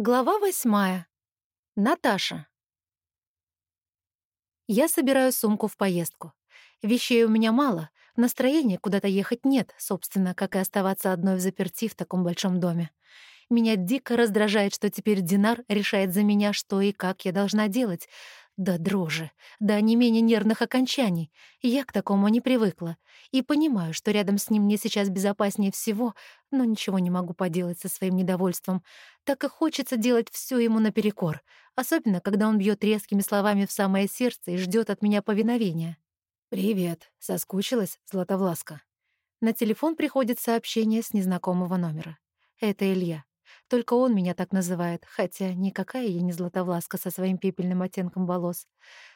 Глава восьмая. Наташа. Я собираю сумку в поездку. Вещей у меня мало, настроения куда-то ехать нет, собственно, как и оставаться одной в заперти в таком большом доме. Меня дико раздражает, что теперь Динар решает за меня, что и как я должна делать, да дрожи, да не менее нервных окончаний. Я к такому не привыкла. И понимаю, что рядом с ним мне сейчас безопаснее всего, но ничего не могу поделать со своим недовольством. Так и хочется делать все ему наперекор, особенно когда он бьет резкими словами в самое сердце и ждет от меня повиновения. «Привет», — соскучилась Златовласка. На телефон приходит сообщение с незнакомого номера. Это Илья. Только он меня так называет, хотя никакая я не Златовласка со своим пепельным оттенком волос.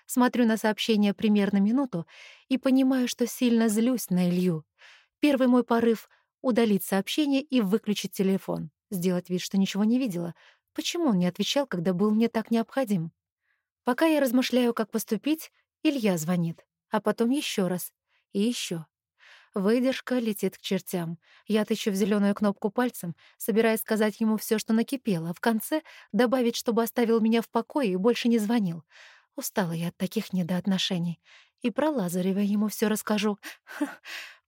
Смотрю на сообщение примерно минуту и понимаю, что сильно злюсь на Илью. Первый мой порыв — удалить сообщение и выключить телефон, сделать вид, что ничего не видела. Почему он не отвечал, когда был мне так необходим? Пока я размышляю, как поступить, Илья звонит, а потом еще раз и еще. Выдержка летит к чертям. Я тычу в зеленую кнопку пальцем, собираясь сказать ему все, что накипело, а в конце добавить, чтобы оставил меня в покое и больше не звонил. Устала я от таких недоотношений. И про Лазарева ему все расскажу.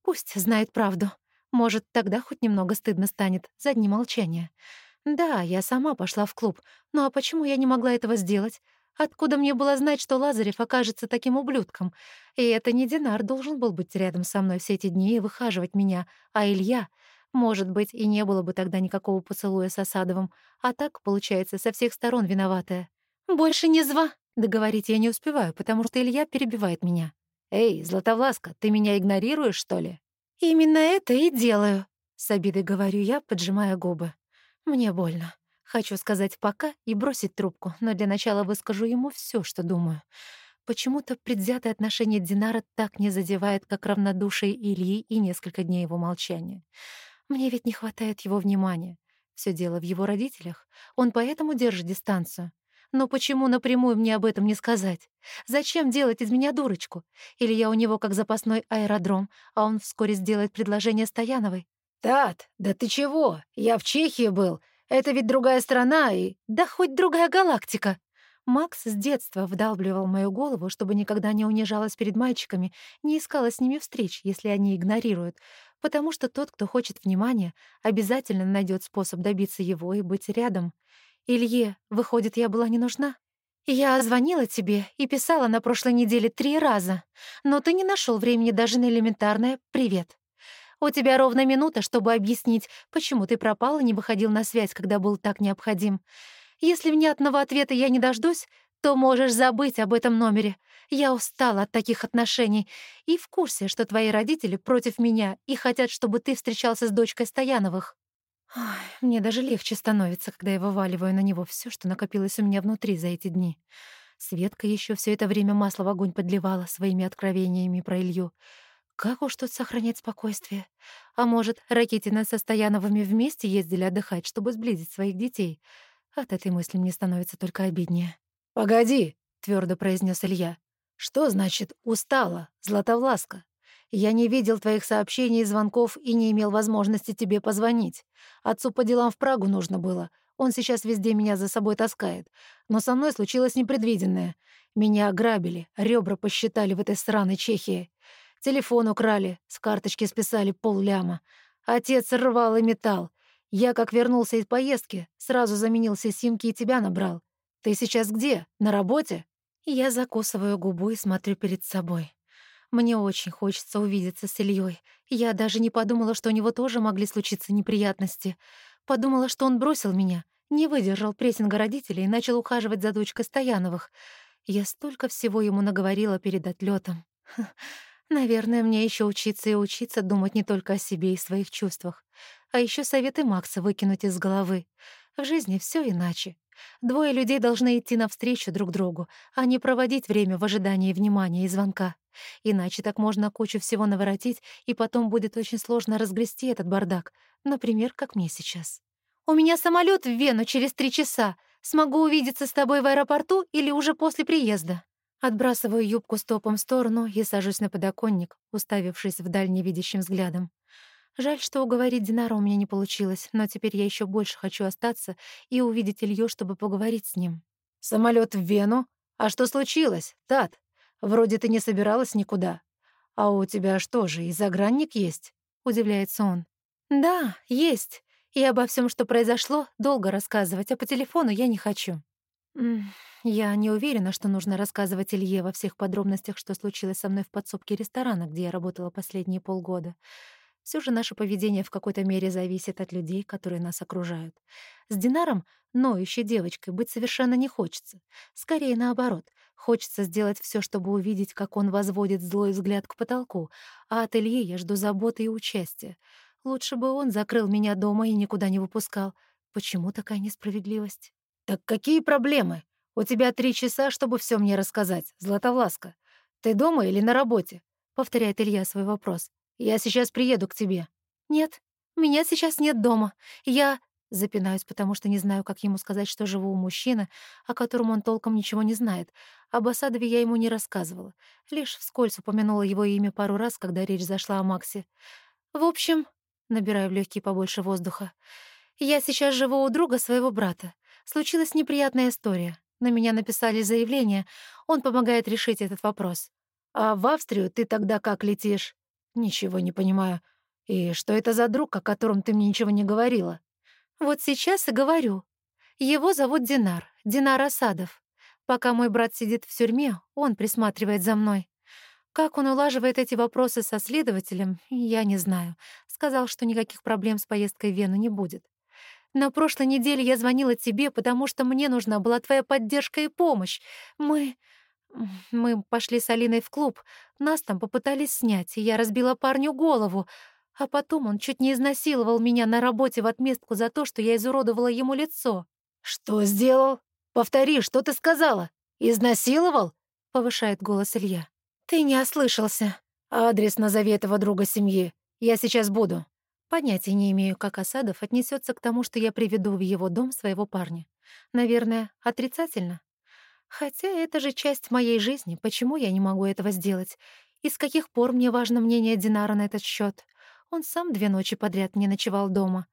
пусть знает правду. Может, тогда хоть немного стыдно станет за дни молчания. Да, я сама пошла в клуб. Ну а почему я не могла этого сделать? Откуда мне было знать, что Лазарев окажется таким ублюдком? И это не Динар должен был быть рядом со мной все эти дни и выхаживать меня, а Илья. Может быть, и не было бы тогда никакого поцелуя с Осадовым. А так, получается, со всех сторон виноватая. «Больше не зва!» Договорить я не успеваю, потому что Илья перебивает меня. «Эй, Златовласка, ты меня игнорируешь, что ли?» «Именно это и делаю», — с обидой говорю я, поджимая губы. «Мне больно. Хочу сказать «пока» и бросить трубку, но для начала выскажу ему все, что думаю. Почему-то предвзятое отношение Динара так не задевает, как равнодушие Ильи и несколько дней его молчания. Мне ведь не хватает его внимания. Все дело в его родителях. Он поэтому держит дистанцию. Но почему напрямую мне об этом не сказать? Зачем делать из меня дурочку? Или я у него как запасной аэродром, а он вскоре сделает предложение Стояновой? «Тат, да ты чего? Я в Чехии был. Это ведь другая страна и... Да хоть другая галактика. Макс с детства вдалбливал мою голову, чтобы никогда не унижалась перед мальчиками, не искала с ними встреч, если они игнорируют, потому что тот, кто хочет внимания, обязательно найдет способ добиться его и быть рядом. Илье, выходит, я была не нужна? Я звонила тебе и писала на прошлой неделе три раза, но ты не нашел времени даже на элементарное «привет». У тебя ровно минута, чтобы объяснить, почему ты пропал и не выходил на связь, когда был так необходим. Если внятного ответа я не дождусь, то можешь забыть об этом номере. Я устала от таких отношений и в курсе, что твои родители против меня и хотят, чтобы ты встречался с дочкой Стояновых. Ой, мне даже легче становится, когда я вываливаю на него все, что накопилось у меня внутри за эти дни. Светка еще все это время масло в огонь подливала своими откровениями про Илью. Как уж тут сохранять спокойствие? А может, Ракитина со Стояновыми вместе ездили отдыхать, чтобы сблизить своих детей? От этой мысли мне становится только обиднее. «Погоди», — твердо произнес Илья. «Что значит «устала», Златовласка? Я не видел твоих сообщений и звонков и не имел возможности тебе позвонить. Отцу по делам в Прагу нужно было. Он сейчас везде меня за собой таскает. Но со мной случилось непредвиденное. Меня ограбили, ребра посчитали в этой сраной Чехии. Телефон украли, с карточки списали полляма. Отец рвал и металл. Я, как вернулся из поездки, сразу заменил все симки и тебя набрал. Ты сейчас где? На работе?» Я закусываю губу и смотрю перед собой. Мне очень хочется увидеться с Ильей. Я даже не подумала, что у него тоже могли случиться неприятности. Подумала, что он бросил меня, не выдержал прессинга родителей и начал ухаживать за дочкой Стояновых. Я столько всего ему наговорила перед отлетом. Наверное, мне еще учиться и учиться думать не только о себе и своих чувствах, а еще советы Макса выкинуть из головы. В жизни все иначе. Двое людей должны идти навстречу друг другу, а не проводить время в ожидании внимания и звонка. Иначе так можно кучу всего наворотить, и потом будет очень сложно разгрести этот бардак, например, как мне сейчас. «У меня самолет в Вену через три часа. Смогу увидеться с тобой в аэропорту или уже после приезда?» Отбрасываю юбку стопом в сторону и сажусь на подоконник, уставившись вдаль невидящим взглядом. Жаль, что уговорить Динара у меня не получилось, но теперь я еще больше хочу остаться и увидеть Илью, чтобы поговорить с ним. Самолет в Вену? А что случилось, Тат? Вроде ты не собиралась никуда. А у тебя что же, и загранник есть? Удивляется он. Да, есть. И обо всем, что произошло, долго рассказывать, а по телефону я не хочу. Я не уверена, что нужно рассказывать Илье во всех подробностях, что случилось со мной в подсобке ресторана, где я работала последние полгода. Все же наше поведение в какой-то мере зависит от людей, которые нас окружают. С Динаром, ноющей девочкой, быть совершенно не хочется. Скорее наоборот. Хочется сделать все, чтобы увидеть, как он возводит злой взгляд к потолку, а от Ильи я жду заботы и участия. Лучше бы он закрыл меня дома и никуда не выпускал. Почему такая несправедливость? «Так какие проблемы? У тебя три часа, чтобы все мне рассказать, Златовласка. Ты дома или на работе?» — повторяет Илья свой вопрос. «Я сейчас приеду к тебе». «Нет, меня сейчас нет дома. Я...» Запинаюсь, потому что не знаю, как ему сказать, что живу у мужчины, о котором он толком ничего не знает. Об Асадове я ему не рассказывала. Лишь вскользь упомянула его имя пару раз, когда речь зашла о Максе. В общем, Набираю в легкие побольше воздуха. Я сейчас живу у друга своего брата. Случилась неприятная история. На меня написали заявление. Он помогает решить этот вопрос. А в Австрию ты тогда как летишь? Ничего не понимаю. И что это за друг, о котором ты мне ничего не говорила? Вот сейчас и говорю. Его зовут Динар, Динар Асадов. Пока мой брат сидит в тюрьме, он присматривает за мной. Как он улаживает эти вопросы со следователем, я не знаю. Сказал, что никаких проблем с поездкой в Вену не будет. На прошлой неделе я звонила тебе, потому что мне нужна была твоя поддержка и помощь. Мы... Мы пошли с Алиной в клуб. Нас там попытались снять, и я разбила парню голову. А потом он чуть не изнасиловал меня на работе в отместку за то, что я изуродовала ему лицо. «Что сделал? Повтори, что ты сказала? Изнасиловал?» — повышает голос Илья. «Ты не ослышался. Адрес назови этого друга семьи. Я сейчас буду». Понятия не имею, как Осадов отнесется к тому, что я приведу в его дом своего парня. Наверное, отрицательно. Хотя это же часть моей жизни, почему я не могу этого сделать? И с каких пор мне важно мнение Динара на этот счет? Он сам две ночи подряд не ночевал дома.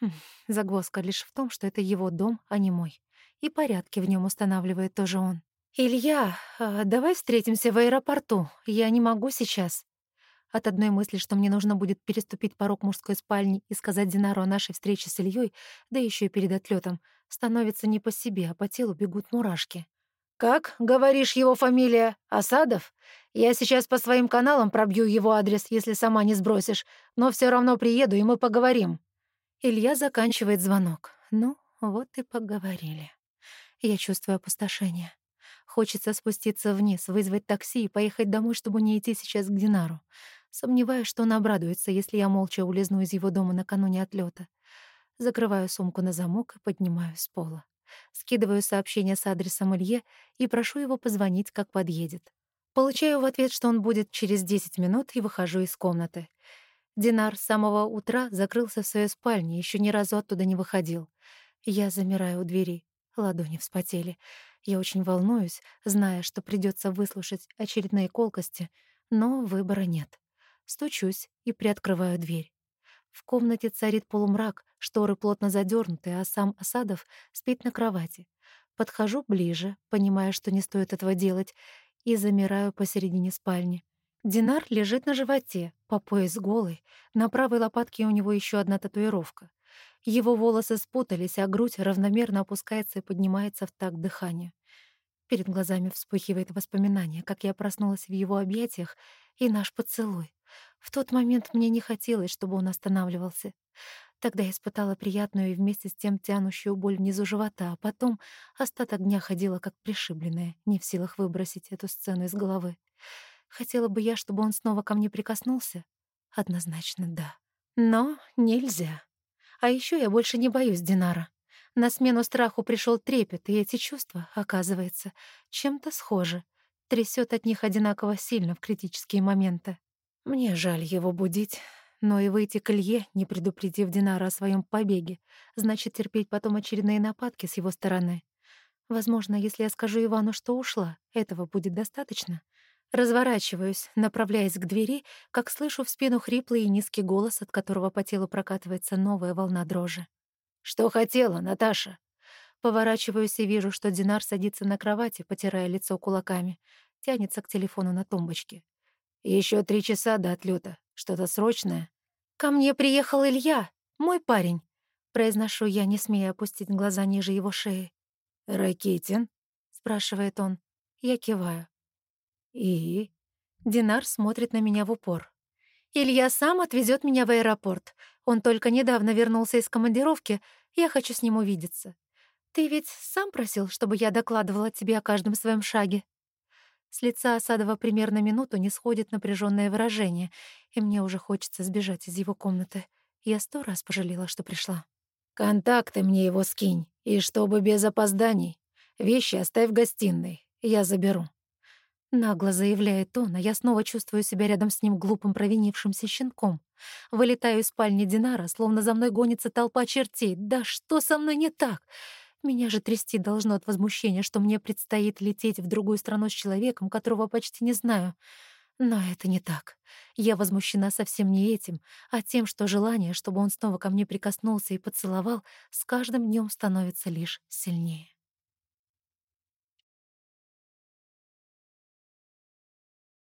Хм, загвоздка лишь в том, что это его дом, а не мой. И порядки в нем устанавливает тоже он. «Илья, а давай встретимся в аэропорту. Я не могу сейчас». От одной мысли, что мне нужно будет переступить порог мужской спальни и сказать Динару о нашей встрече с Ильей, да еще и перед отлетом, становится не по себе, а по телу бегут мурашки. «Как, говоришь, его фамилия? Асадов? Я сейчас по своим каналам пробью его адрес, если сама не сбросишь, но все равно приеду, и мы поговорим». Илья заканчивает звонок. Ну, вот и поговорили. Я чувствую опустошение. Хочется спуститься вниз, вызвать такси и поехать домой, чтобы не идти сейчас к Динару. Сомневаюсь, что он обрадуется, если я молча улизну из его дома накануне отлета. Закрываю сумку на замок и поднимаюсь с пола. Скидываю сообщение с адресом Илье и прошу его позвонить, как подъедет. Получаю в ответ, что он будет через 10 минут, и выхожу из комнаты. Динар с самого утра закрылся в своей спальне, еще ни разу оттуда не выходил. Я замираю у двери, ладони вспотели. Я очень волнуюсь, зная, что придется выслушать очередные колкости, но выбора нет. Стучусь и приоткрываю дверь. В комнате царит полумрак, шторы плотно задернуты, а сам Осадов спит на кровати. Подхожу ближе, понимая, что не стоит этого делать, и замираю посередине спальни. Динар лежит на животе, по пояс голый, на правой лопатке у него еще одна татуировка. Его волосы спутались, а грудь равномерно опускается и поднимается в такт дыхания. Перед глазами вспыхивает воспоминание, как я проснулась в его объятиях и наш поцелуй. В тот момент мне не хотелось, чтобы он останавливался. Тогда я испытала приятную и вместе с тем тянущую боль внизу живота, а потом остаток дня ходила как пришибленная, не в силах выбросить эту сцену из головы. Хотела бы я, чтобы он снова ко мне прикоснулся? Однозначно да. Но нельзя. А еще я больше не боюсь Динара. На смену страху пришел трепет, и эти чувства, оказывается, чем-то схожи. Трясет от них одинаково сильно в критические моменты. Мне жаль его будить, но и выйти к Илье, не предупредив Динара о своем побеге, значит терпеть потом очередные нападки с его стороны. Возможно, если я скажу Ивану, что ушла, этого будет достаточно. Разворачиваюсь, направляясь к двери, как слышу в спину хриплый и низкий голос, от которого по телу прокатывается новая волна дрожи. «Что хотела, Наташа?» Поворачиваюсь и вижу, что Динар садится на кровати, потирая лицо кулаками. Тянется к телефону на тумбочке. Еще три часа до отлета. Что-то срочное?» «Ко мне приехал Илья, мой парень», — произношу я, не смея опустить глаза ниже его шеи. «Ракетин?» — спрашивает он. Я киваю. «И?» Динар смотрит на меня в упор. «Илья сам отвезет меня в аэропорт. Он только недавно вернулся из командировки. Я хочу с ним увидеться. Ты ведь сам просил, чтобы я докладывала тебе о каждом своем шаге?» С лица Осадова примерно минуту не сходит напряженное выражение, и мне уже хочется сбежать из его комнаты. Я сто раз пожалела, что пришла. «Контакты мне его скинь, и чтобы без опозданий. Вещи оставь в гостиной, я заберу». Нагло заявляет он, а я снова чувствую себя рядом с ним глупым провинившимся щенком. Вылетаю из спальни Динара, словно за мной гонится толпа чертей. Да что со мной не так? Меня же трясти должно от возмущения, что мне предстоит лететь в другую страну с человеком, которого почти не знаю. Но это не так. Я возмущена совсем не этим, а тем, что желание, чтобы он снова ко мне прикоснулся и поцеловал, с каждым днем становится лишь сильнее.